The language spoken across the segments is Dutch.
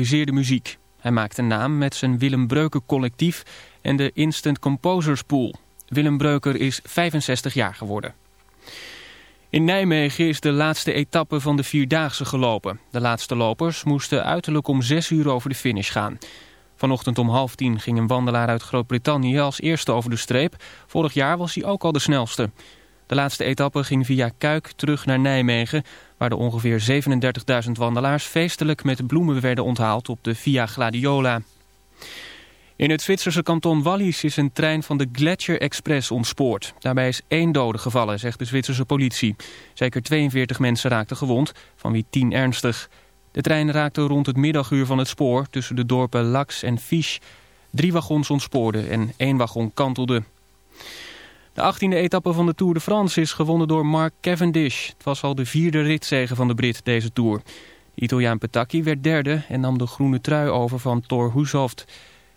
geïmproviseerde muziek. Hij maakt een naam met zijn Willem Breuker collectief en de Instant Composers Pool. Willem Breuker is 65 jaar geworden. In Nijmegen is de laatste etappe van de Vierdaagse gelopen. De laatste lopers moesten uiterlijk om 6 uur over de finish gaan. Vanochtend om half tien ging een wandelaar uit Groot-Brittannië als eerste over de streep. Vorig jaar was hij ook al de snelste. De laatste etappe ging via Kuik terug naar Nijmegen... waar de ongeveer 37.000 wandelaars feestelijk met bloemen werden onthaald op de Via Gladiola. In het Zwitserse kanton Wallis is een trein van de Gletscher Express ontspoord. Daarbij is één dode gevallen, zegt de Zwitserse politie. Zeker 42 mensen raakten gewond, van wie 10 ernstig. De trein raakte rond het middaguur van het spoor tussen de dorpen Lax en Fiche. Drie wagons ontspoorden en één wagon kantelde. De 18e etappe van de Tour de France is gewonnen door Mark Cavendish. Het was al de vierde ritzege van de Brit deze Tour. De Italiaan Petacchi werd derde en nam de groene trui over van Thor Hushovd.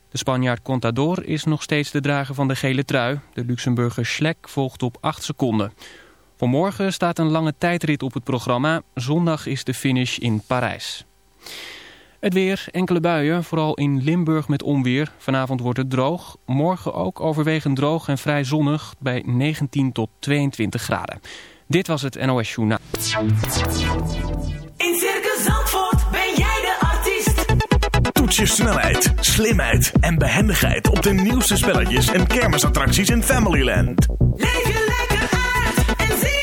De Spanjaard Contador is nog steeds de drager van de gele trui. De Luxemburger Schleck volgt op 8 seconden. Voor morgen staat een lange tijdrit op het programma. Zondag is de finish in Parijs. Het weer, enkele buien, vooral in Limburg met onweer. Vanavond wordt het droog. Morgen ook overwegend droog en vrij zonnig bij 19 tot 22 graden. Dit was het NOS Journaal. In Circus Zandvoort ben jij de artiest. Toets je snelheid, slimheid en behendigheid op de nieuwste spelletjes en kermisattracties in Familyland. Leef je lekker uit en zie.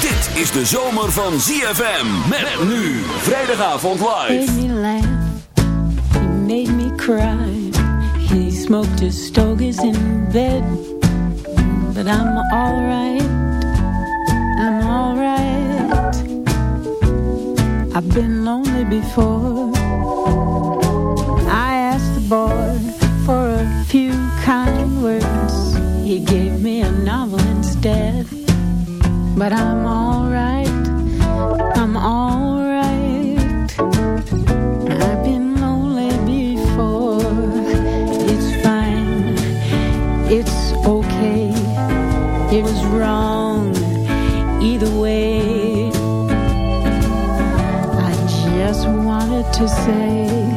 Dit is de zomer van ZFM. Met nu. Vrijdagavond live. made me laugh. He made me cry. He smoked his stogies in bed. But I'm alright. I'm alright. I've been lonely before. I asked the boy for a few kind words. He gave me a novel instead. But I'm alright. I'm alright. I've been lonely before. It's fine. It's okay. It was wrong. Either way. I just wanted to say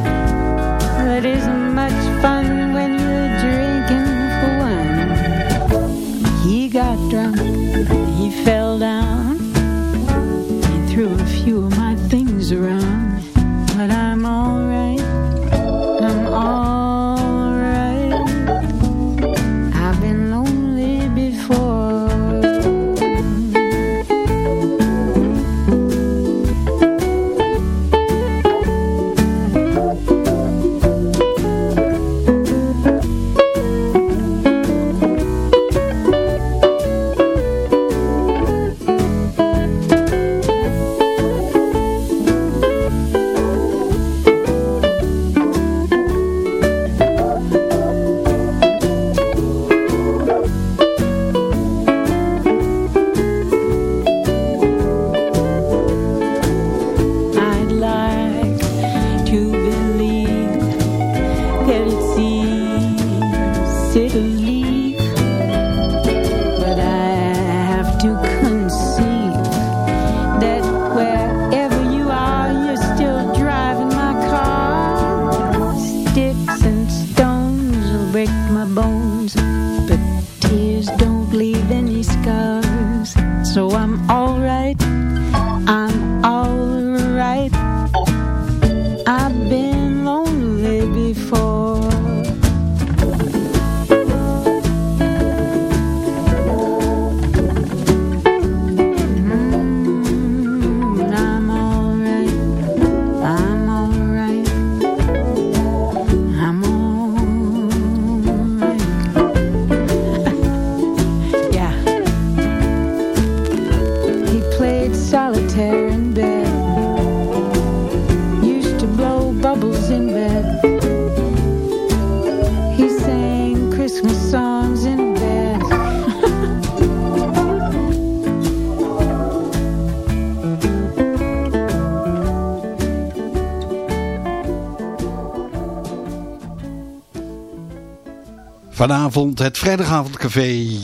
Vanavond het vrijdagavondcafé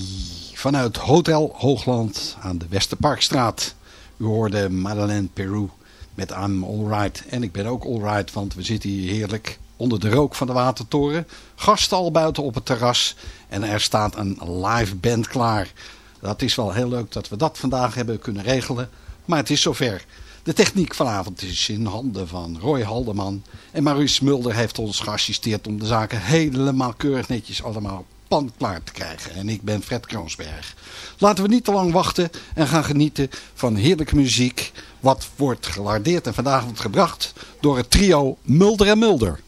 vanuit Hotel Hoogland aan de Westerparkstraat. U hoorde Madeleine Peru met I'm Alright. En ik ben ook alright, want we zitten hier heerlijk onder de rook van de Watertoren. Gasten al buiten op het terras en er staat een live band klaar. Dat is wel heel leuk dat we dat vandaag hebben kunnen regelen, maar het is zover. De techniek vanavond is in handen van Roy Haldeman. En Maurice Mulder heeft ons geassisteerd om de zaken helemaal keurig netjes allemaal pan klaar te krijgen. En ik ben Fred Kroonsberg. Laten we niet te lang wachten en gaan genieten van heerlijke muziek. Wat wordt gelardeerd en vandaag wordt gebracht door het trio Mulder en Mulder.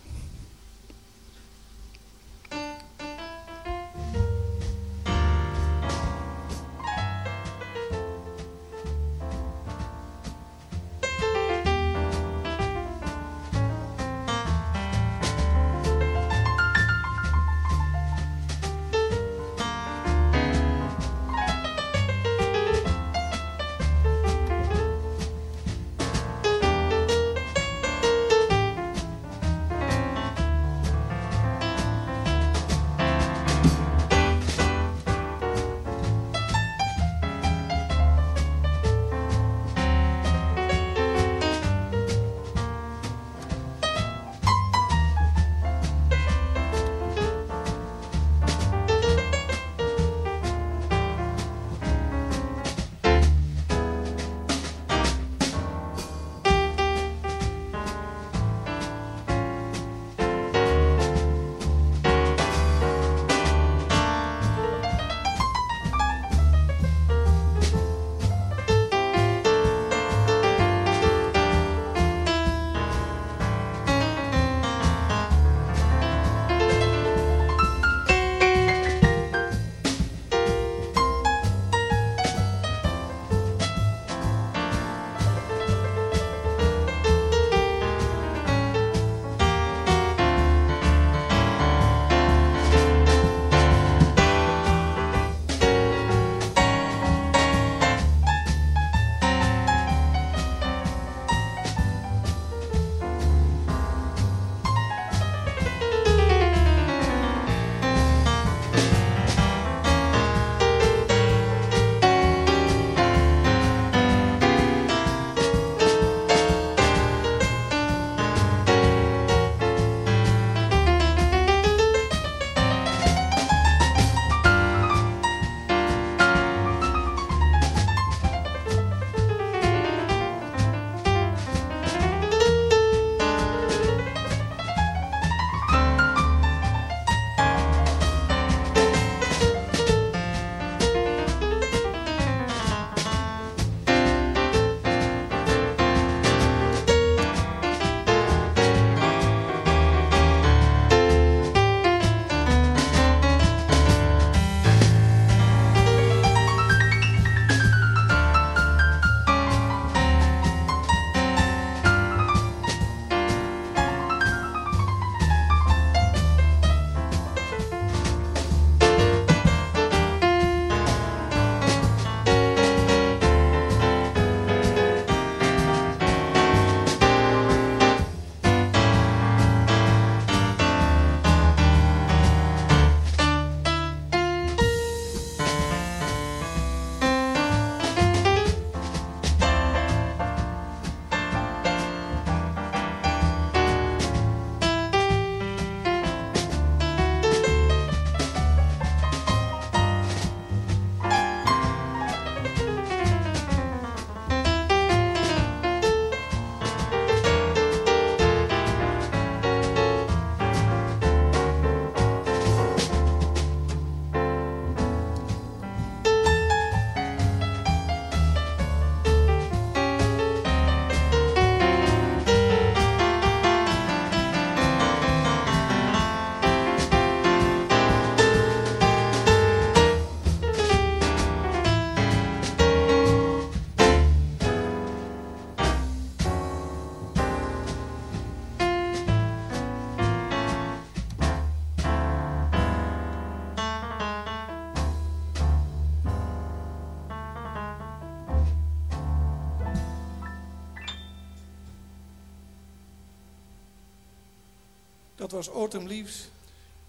Was Autumn Leaves.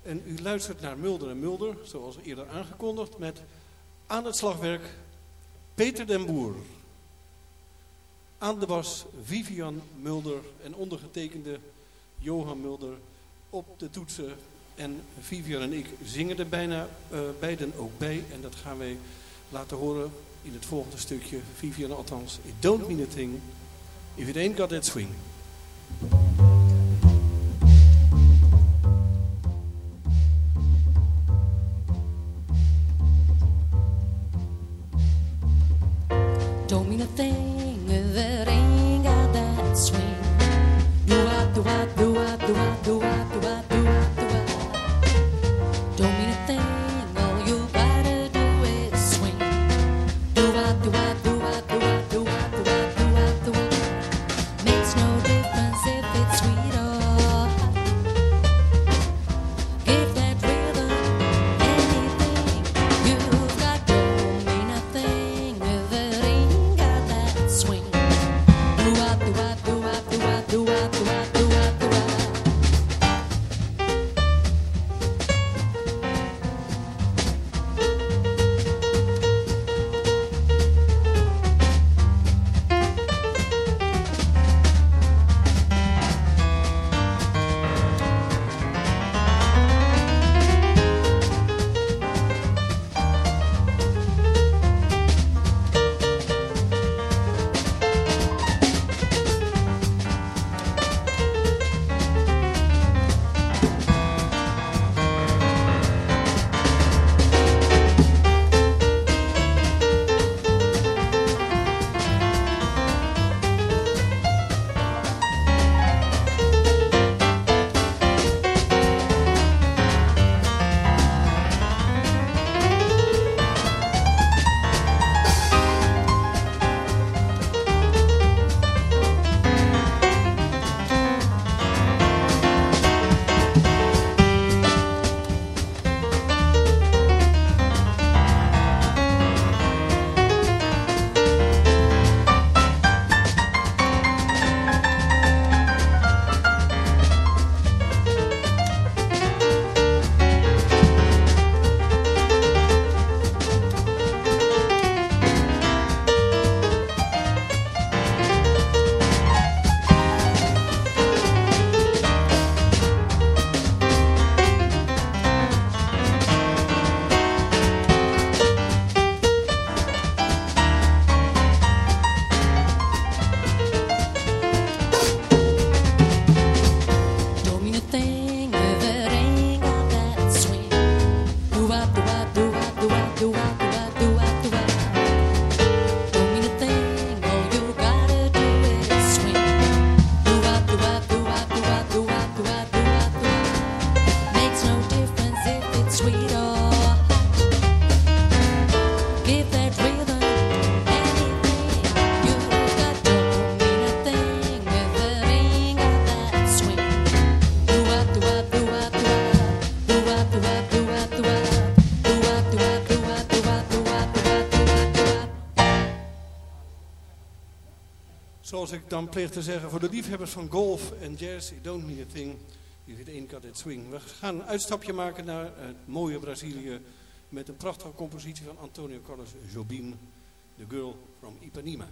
En u luistert naar Mulder en Mulder, zoals eerder aangekondigd, met aan het slagwerk Peter den Boer. Aan de bas Vivian Mulder en ondergetekende Johan Mulder op de toetsen. En Vivian en ik zingen er bijna eh, beiden ook bij. En dat gaan wij laten horen in het volgende stukje. Vivian althans, it don't mean a thing if it ain't got that swing. ain't a thing that ain't got that swing. Do do do what, do what, do what, do what. Zoals ik dan pleeg te zeggen, voor de liefhebbers van golf en jazz, it don't mean a thing if it ain't got that swing. We gaan een uitstapje maken naar het mooie Brazilië met een prachtige compositie van Antonio Carlos Jobim, The Girl from Ipanema.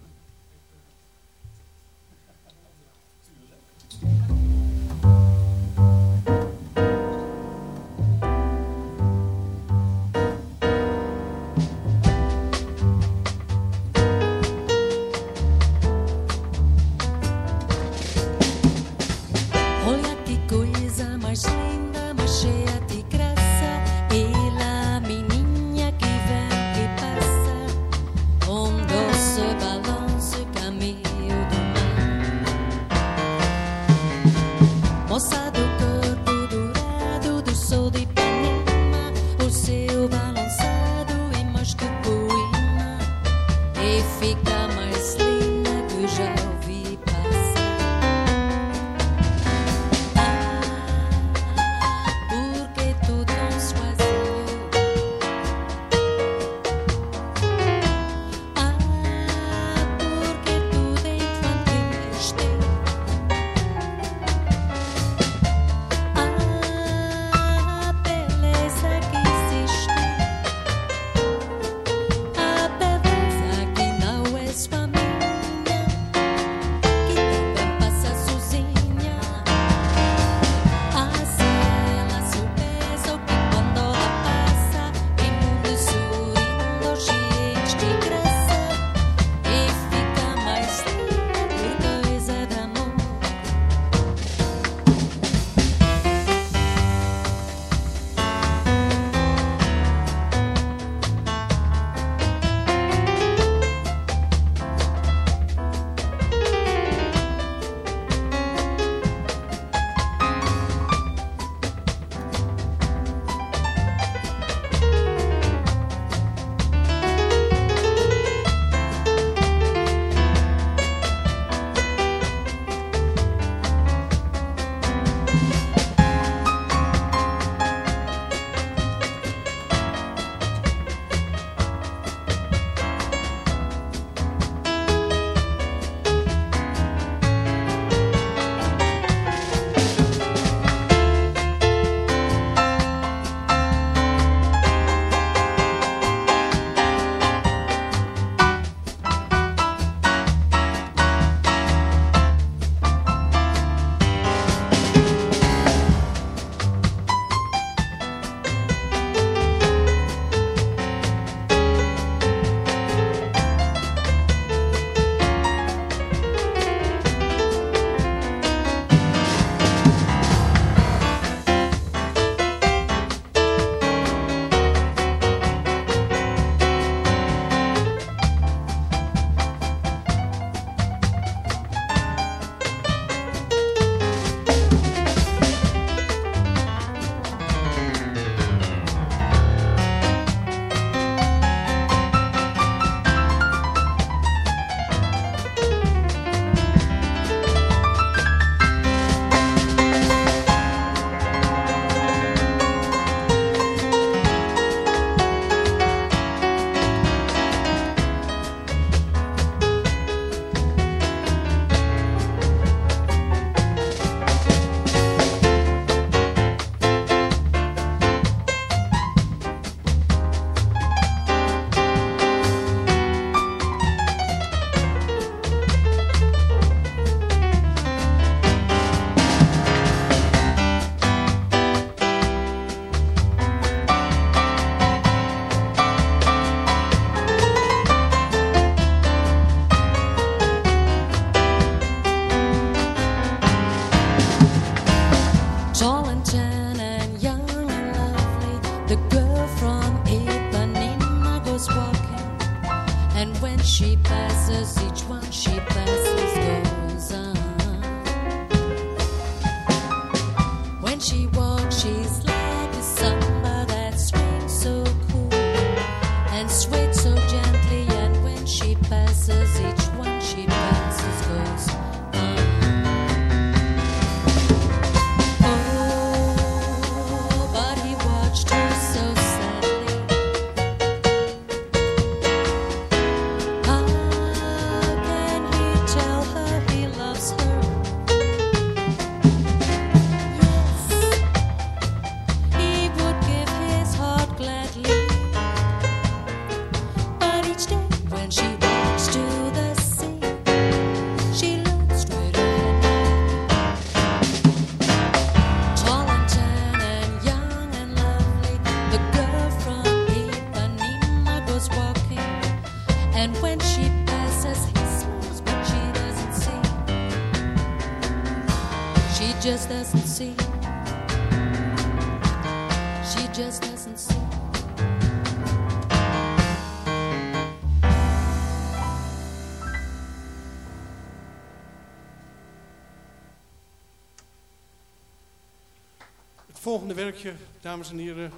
Dames en heren,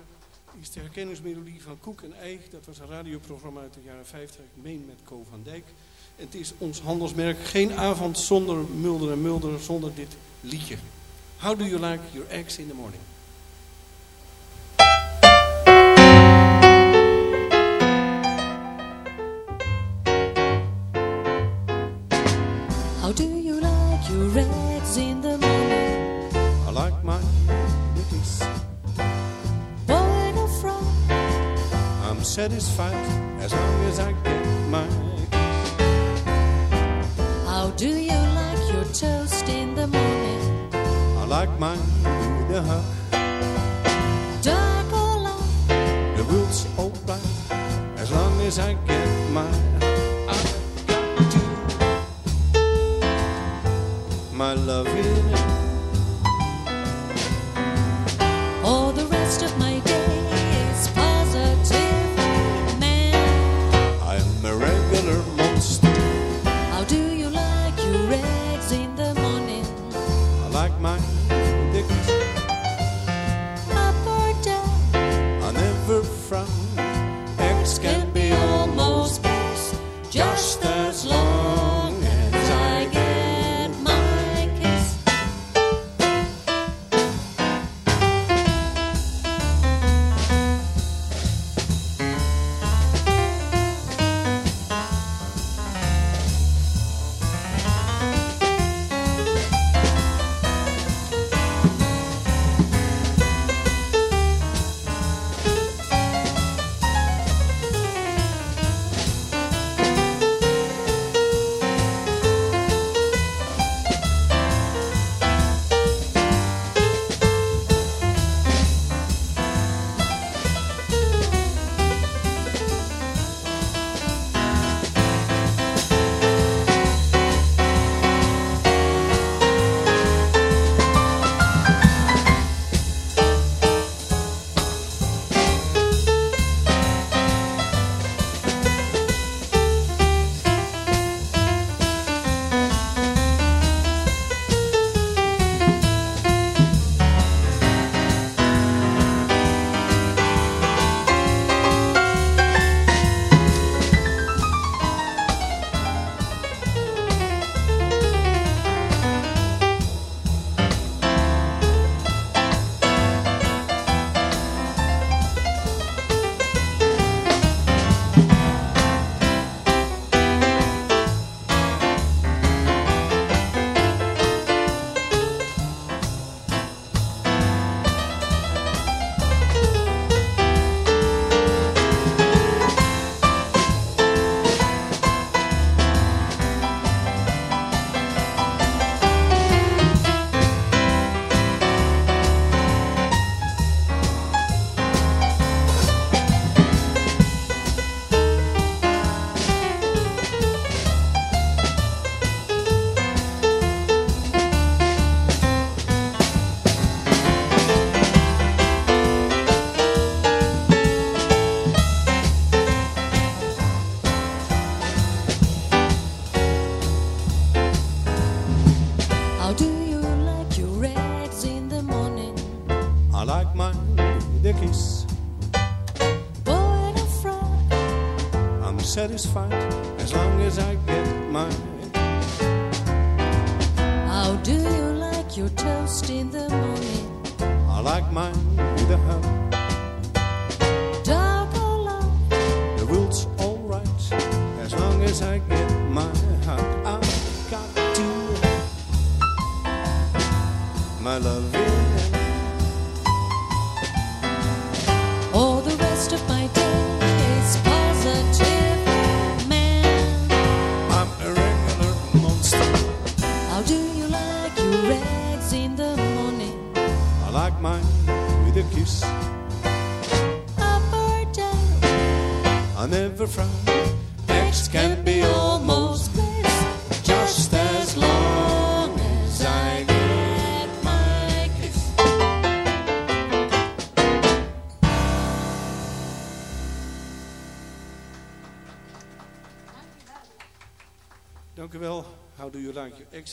is de herkenningsmelodie van Koek en Eig. Dat was een radioprogramma uit de jaren 50, ik meen met Co van Dijk. Het is ons handelsmerk. Geen avond zonder Mulder en Mulder, zonder dit liedje. How do you like your eggs in the morning? How do satisfied as long as I get my How do you like your toast in the morning? I like mine with a hug. Dark or light? The roots alright as long as I get my I got to my love in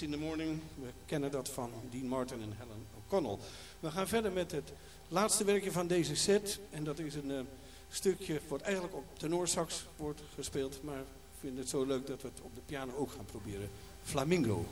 In the Morning. We kennen dat van Dean Martin en Helen O'Connell. We gaan verder met het laatste werkje van deze set. En dat is een eh, stukje wat eigenlijk op tenorsax wordt gespeeld. Maar ik vind het zo leuk dat we het op de piano ook gaan proberen. Flamingo.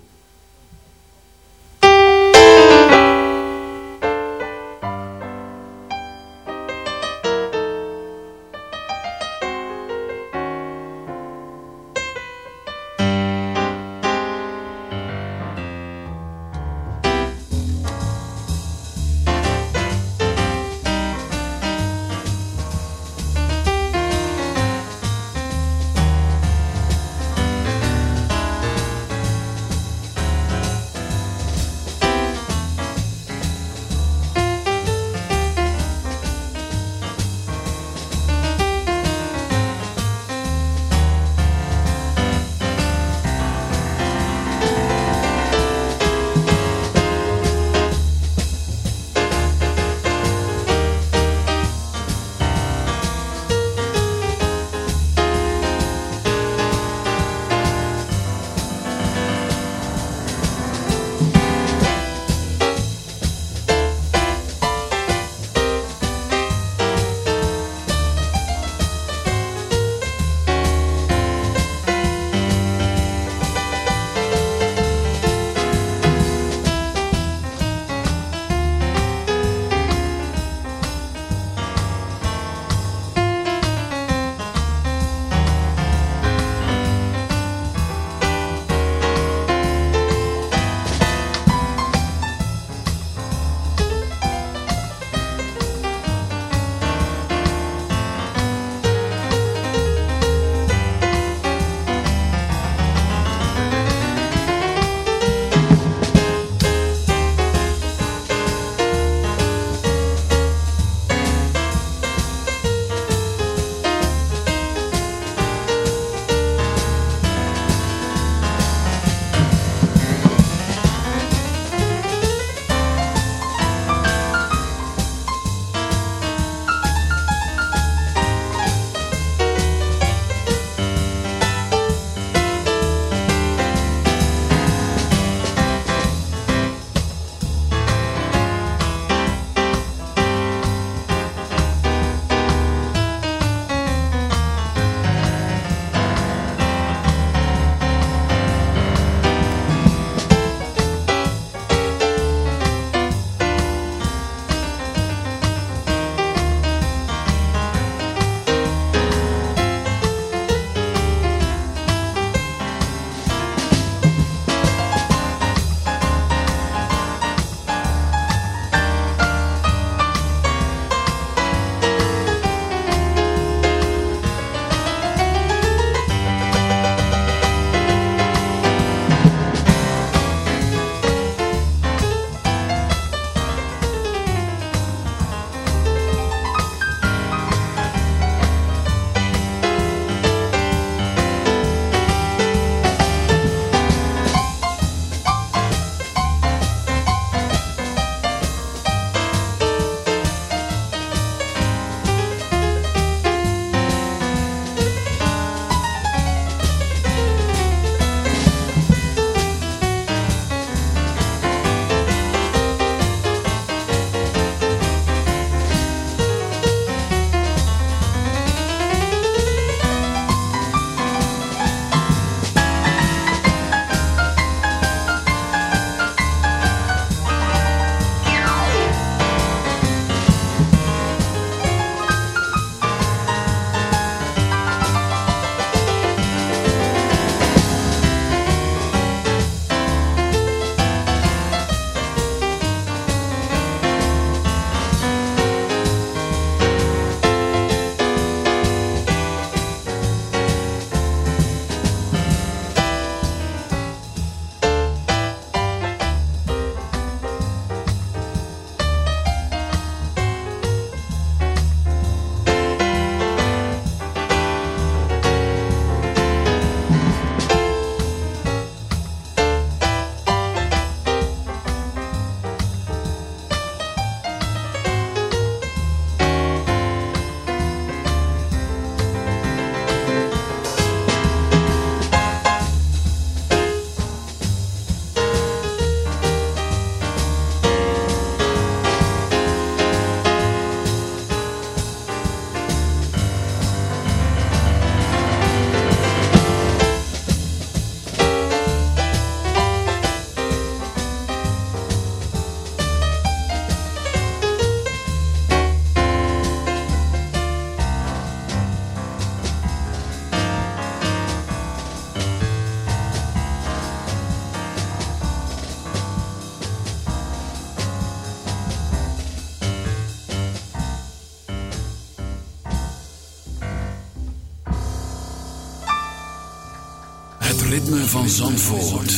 Van Zandvoort.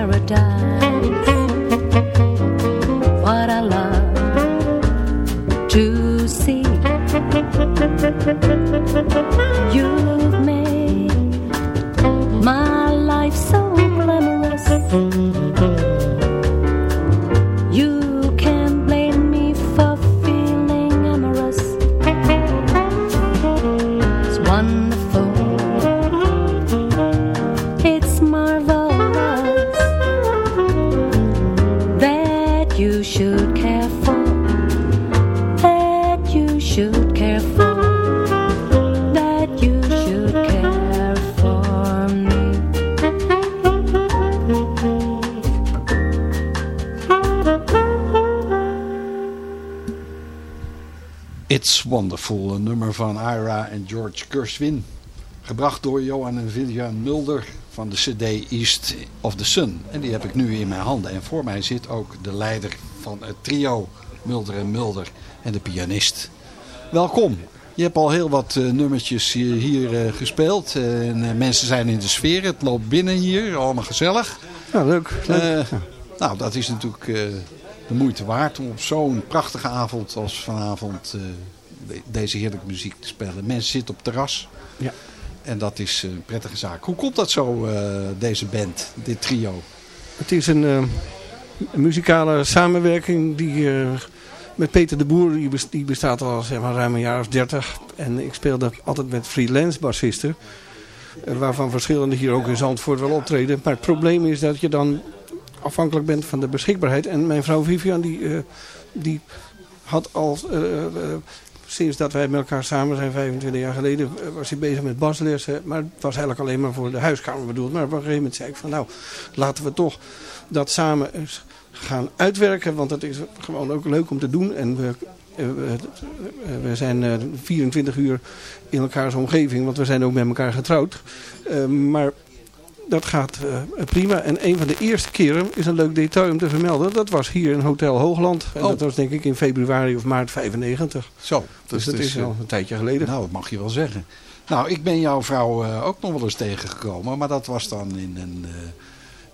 Paradise. What I love to see. Wonderful, een nummer van Ira en George Gershwin. Gebracht door Johan en Vivian Mulder van de cd East of the Sun. En die heb ik nu in mijn handen. En voor mij zit ook de leider van het trio Mulder en Mulder en de pianist. Welkom. Je hebt al heel wat eh, nummertjes hier, hier eh, gespeeld. En eh, mensen zijn in de sfeer. Het loopt binnen hier. Allemaal gezellig. Ja, leuk. leuk. Nou, dat is natuurlijk de moeite waard om op zo'n prachtige avond als vanavond de- deze heerlijke muziek te spelen. Mensen zitten op terras. Ja. En dat is een prettige zaak. Hoe komt dat zo, eh, deze band, dit trio? Het is een eh, muzikale samenwerking die eh, met Peter de Boer, die bes- die bestaat al zeg maar, ruim een jaar of dertig. En ik speelde altijd met freelance bassisten. Waarvan verschillende hier ook in Zandvoort wel optreden. Maar het probleem is dat je dan afhankelijk bent van de beschikbaarheid. En mijn vrouw Vivian die, die had al... Sinds dat wij met elkaar samen zijn, 25 jaar geleden, eh, was hij bezig met baslessen. Maar het was eigenlijk alleen maar voor de huiskamer bedoeld. Maar op een gegeven moment zei ik van nou, laten we toch dat samen gaan uitwerken. Want dat is gewoon ook leuk om te doen. En we, eh, we, eh, we zijn eh, 24 uur in elkaars omgeving, want we zijn ook met elkaar getrouwd. Maar dat gaat eh, prima. En een van de eerste keren is een leuk detail om te vermelden. Dat was hier in Hotel Hoogland. En Oh. dat was denk ik in februari of maart 95. Zo. Dus, dat is al eh, een tijdje geleden. Nou, dat mag je wel zeggen. Nou, ik ben jouw vrouw eh, ook nog wel eens tegengekomen. Maar dat was dan in, een,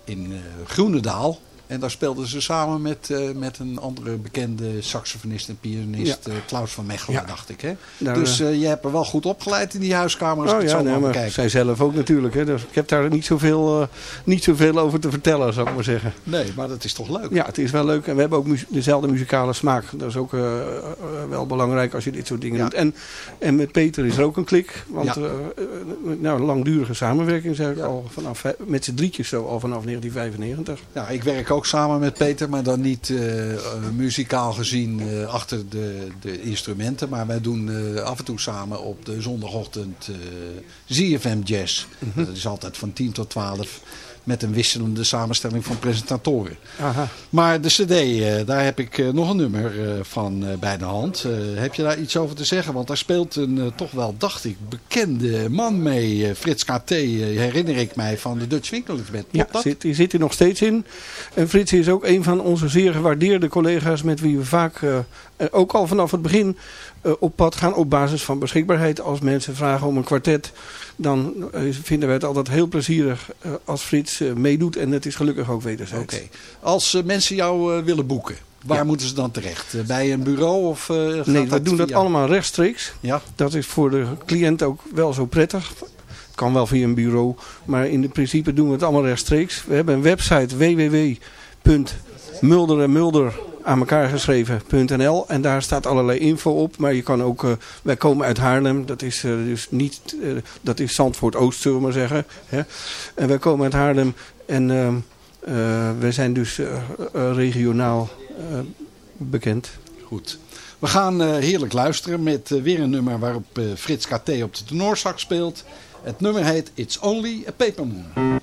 in Groenendaal. En daar speelden ze samen met, eh, met een andere bekende saxofonist en pianist. eh, Klaus van Mechelen, Ja. dacht ik. Hè? Dus eh, je hebt er wel goed opgeleid in die huiskamer. Als Oh ik het ja, zo nee, maar zij zelf ook natuurlijk. Hè. Dus ik heb daar niet zoveel, niet zoveel over te vertellen, zou ik maar zeggen. Nee, maar dat is toch leuk? Ja, het is wel leuk. En we hebben ook mu- dezelfde muzikale smaak. Dat is ook wel belangrijk als je dit soort dingen doet. En, en met Peter is er ook een klik. Want nou, een langdurige samenwerking zeg ik al vanaf, met z'n drietjes zo al vanaf 1995. Ja, ik werk ook samen met Peter, maar dan niet eh, eh, muzikaal gezien eh, achter de, de instrumenten. Maar wij doen af en toe samen op de zondagochtend ZFM Jazz. Dat is altijd van 10 tot 12 met een wisselende samenstelling van presentatoren. Aha. Maar de cd, eh, daar heb ik eh, nog een nummer eh, van bij de hand. Heb je daar iets over te zeggen? Want daar speelt een toch wel, dacht ik, bekende man mee. Frits KT, herinner ik mij van de Dutch Band. Ja, dat? zit, die zit er nog steeds in. En Frits is ook een van onze zeer gewaardeerde collega's met wie we vaak, ook al vanaf het begin, op pad gaan op basis van beschikbaarheid. Als mensen vragen om een kwartet, dan eh, vinden wij het altijd heel plezierig eh, als Frits eh, meedoet. En het is gelukkig ook wederzijds. Oké. Als mensen jou willen boeken, waar Ja. moeten ze dan terecht? Bij een bureau of Nee, we doen dat via- allemaal rechtstreeks. Ja, Dat is voor de cliënt ook wel zo prettig. Het kan wel via een bureau, maar in principe doen we het allemaal rechtstreeks. We hebben een website www.mulder en mulder aan elkaar geschreven.nl en daar staat allerlei info op. Maar je kan ook, eh, wij komen uit Haarlem, dat is eh, dus niet, eh, dat is Zandvoort Oost zullen we maar zeggen. Hè? En wij komen uit Haarlem en ehm eh, wij zijn dus regionaal bekend. goed. We gaan heerlijk luisteren met weer een nummer waarop Frits KT op de tenorsax speelt. Het nummer heet It's Only a Paper Moon.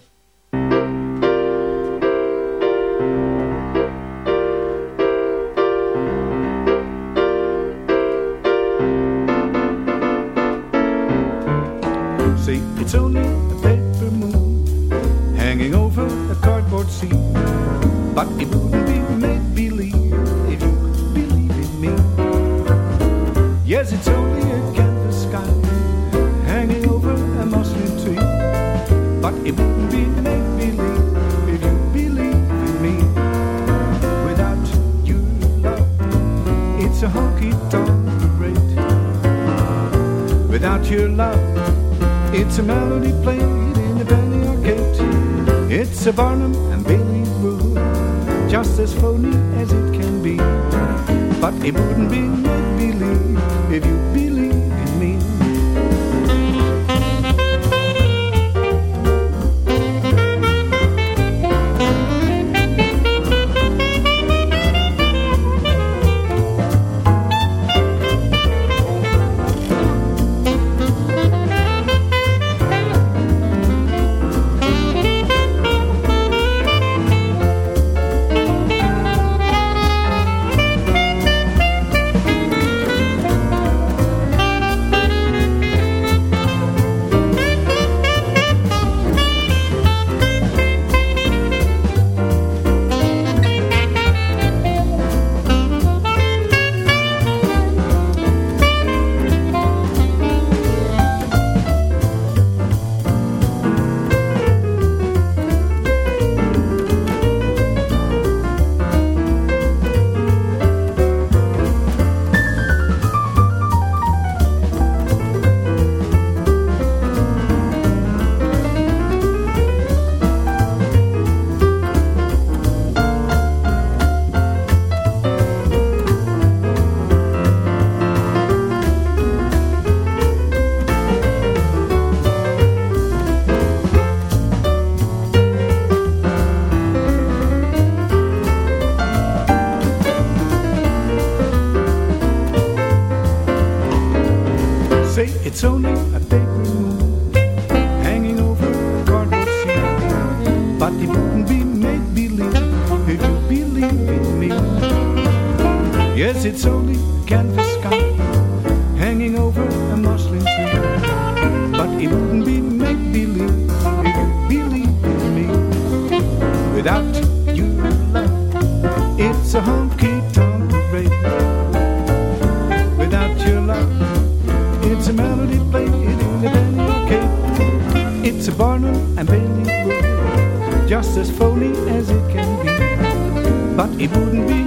It wouldn't be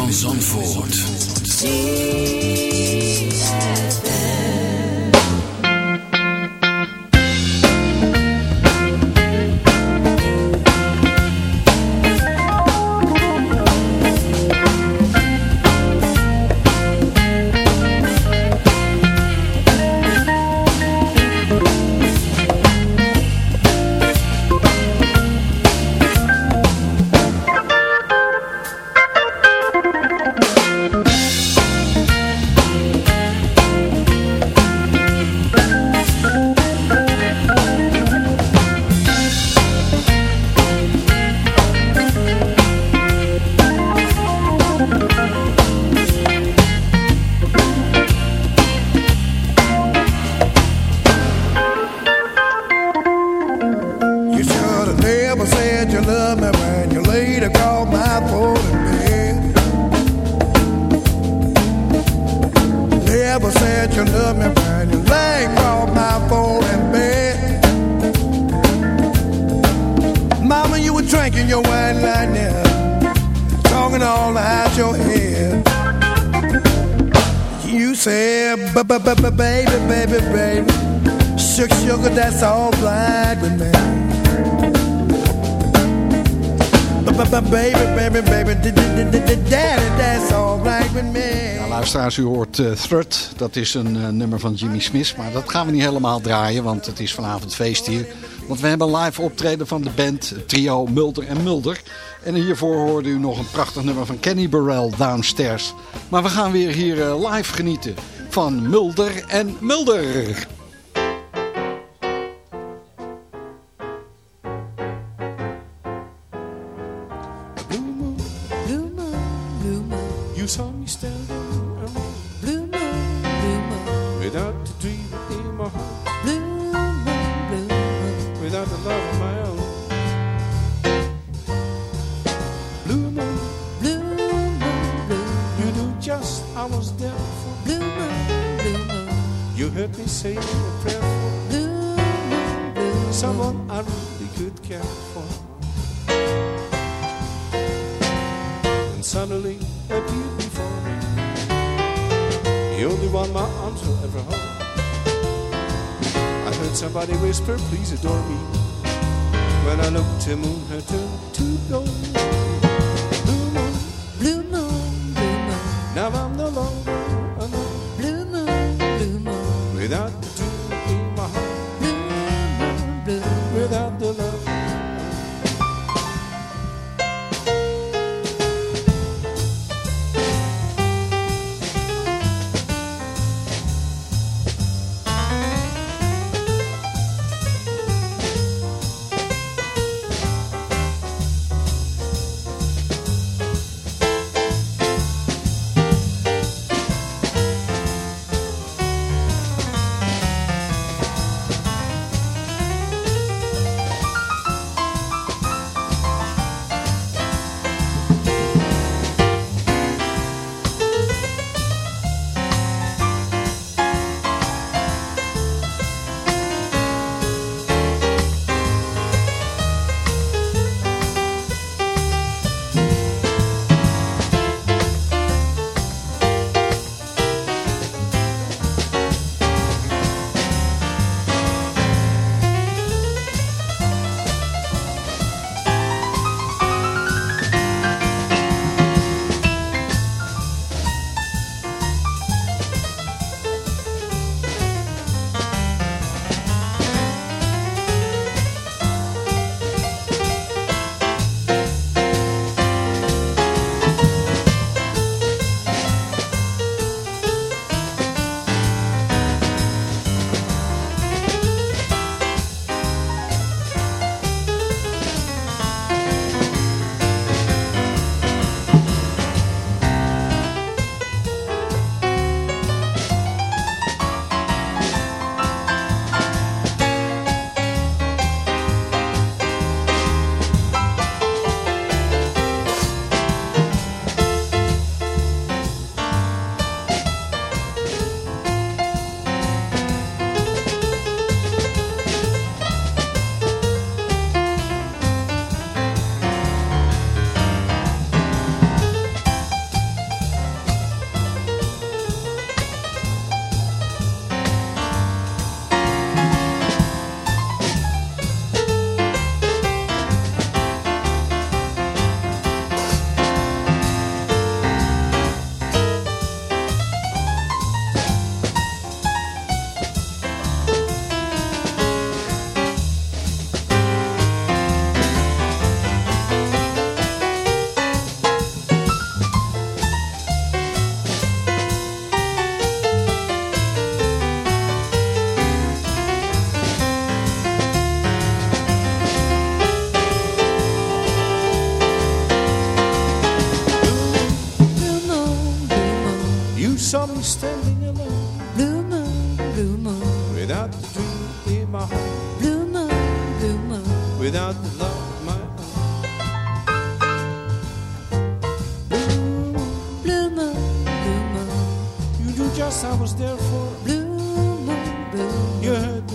van Zandvoort. Luisteraars, u hoort Thrud. Dat is een eh, nummer van Jimmy Smith. Maar dat gaan we niet helemaal draaien, want het is vanavond feest hier. Want we hebben een live optreden van de band trio Mulder en Mulder. En hiervoor hoorde u nog een prachtig nummer van Kenny Burrell, Downstairs. Maar we gaan weer hier eh, live genieten van Mulder en Mulder. Me saying a blue blue someone I really could care for. And suddenly appeared before me, the only one my arms will ever hold. I heard somebody whisper, please adore me. When I looked, the moon had turned to gold. Blue moon, Blue moon, blue moon, now I'm no longer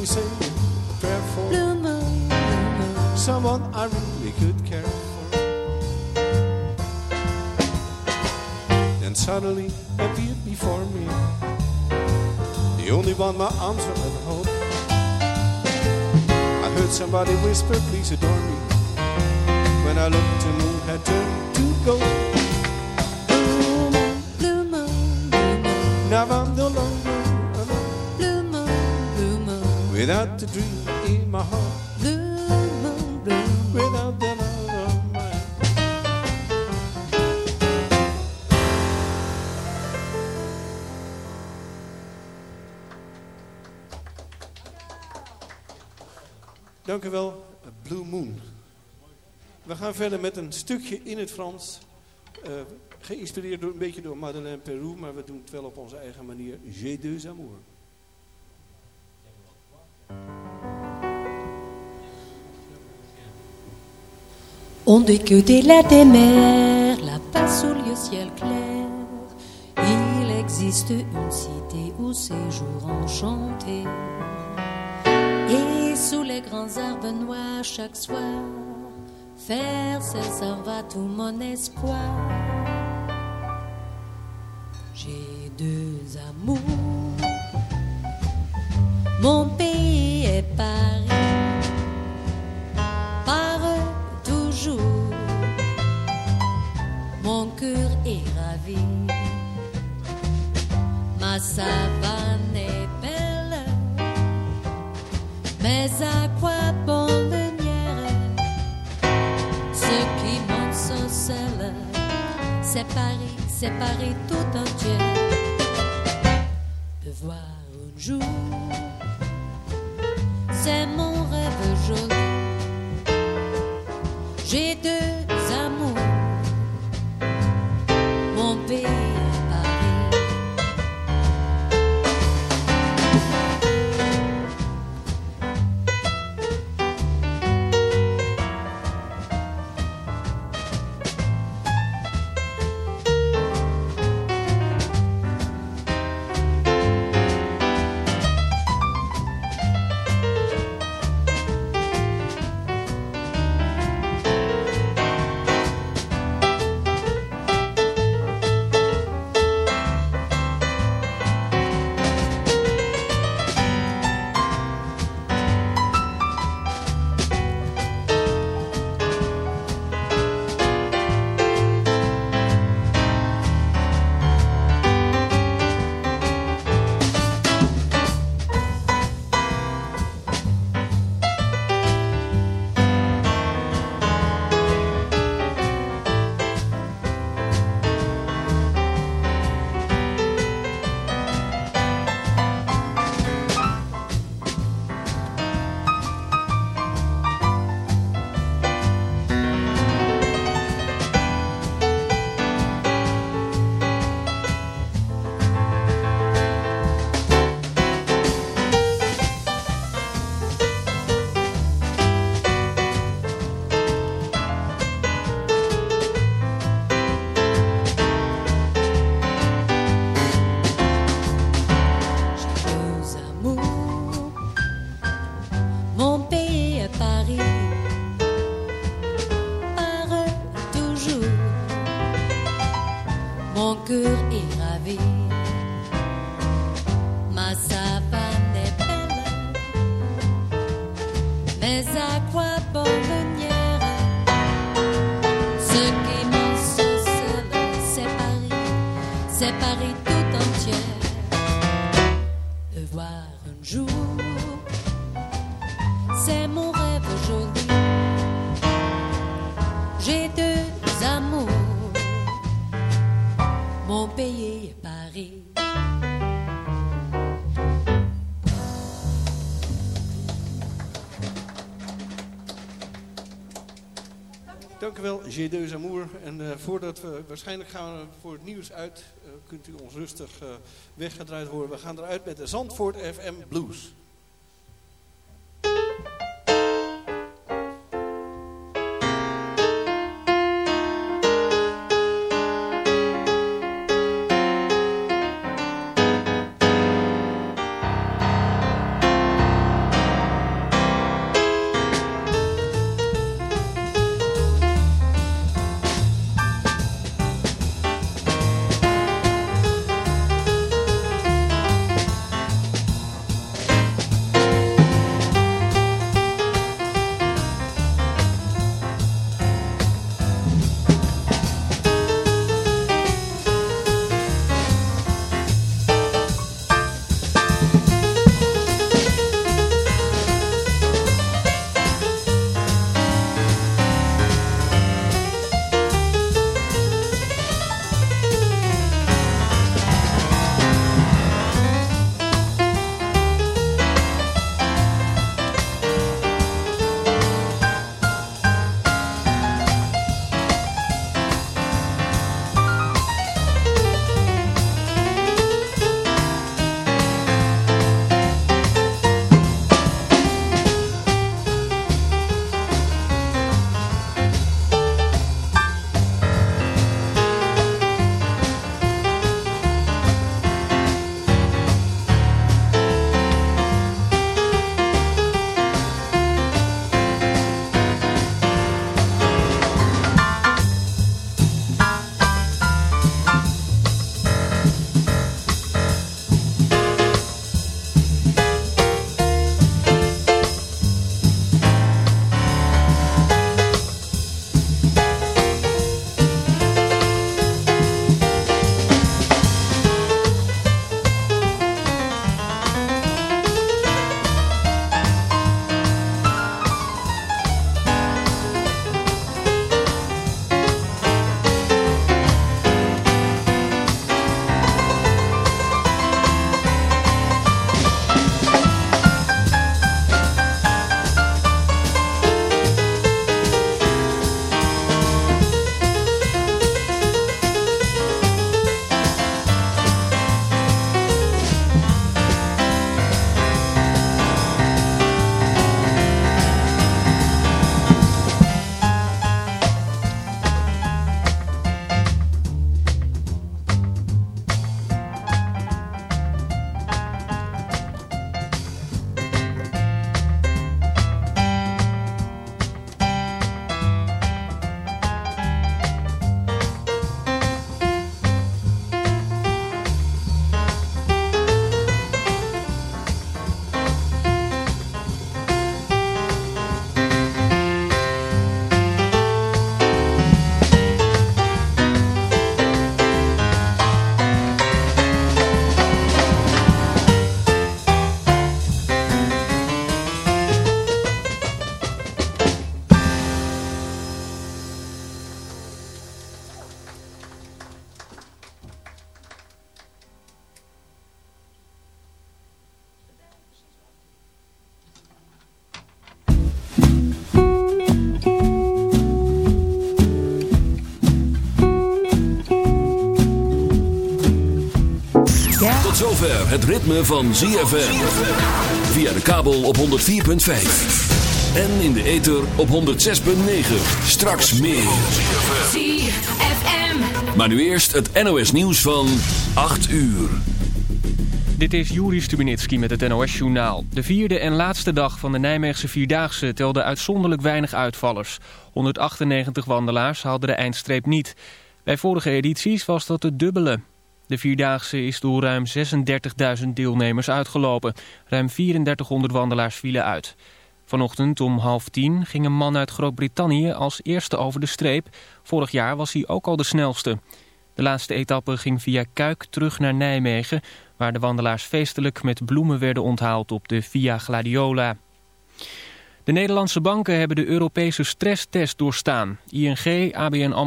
you say, prayer for blue moon, blue moon. someone I really could care for. Then suddenly appeared before me the only one my arms were ever hold. I heard somebody whisper, please adore me. When I looked, the moon had turned to gold. Blue moon, blue moon, blue moon. Never without the dream in my heart, blue moon. Dank u wel, Blue Moon. We gaan verder met een stukje in het Frans. eh, geïnspireerd door, een beetje door Madeleine Peru, maar we doen het wel op onze eigen manier. J'ai deux amours. On des lacs des mers, là-bas sous le ciel clair, il existe une cité où séjour enchanté. Et sous les grands arbres noirs chaque soir, faire ses va tout mon espoir. J'ai deux amours, mon pays est Paris par eux toujours. Mon cœur est ravi, ma savane est belle, mais à quoi bon venir Ce qui m'ensorcelle, c'est Paris, c'est Paris tout entier. De voir un jour, c'est mon rêve joli. J'ai deux J'ai deux amours. En eh, voordat we, waarschijnlijk gaan we voor het nieuws uit, eh, kunt u ons rustig eh, weggedraaid horen. We gaan eruit met de Zandvoort FM Blues. Het ritme van ZFM. Via de kabel op 104.5. En in de ether op 106.9. Straks meer. ZFM. Maar nu eerst het NOS nieuws van 8 uur. Dit is Juri Stubenitski met het NOS-journaal. De vierde en laatste dag van de Nijmeegse Vierdaagse telde uitzonderlijk weinig uitvallers. 198 wandelaars haalden de eindstreep niet. Bij vorige edities was dat het dubbele. De Vierdaagse is door ruim 36.000 deelnemers uitgelopen. Ruim 3400 wandelaars vielen uit. Vanochtend om half tien ging een man uit Groot-Brittannië als eerste over de streep. Vorig jaar was hij ook al de snelste. De laatste etappe ging via Kuik terug naar Nijmegen... waar de wandelaars feestelijk met bloemen werden onthaald op de Via Gladiola. De Nederlandse banken hebben de Europese stresstest doorstaan. ING, ABN AMRO...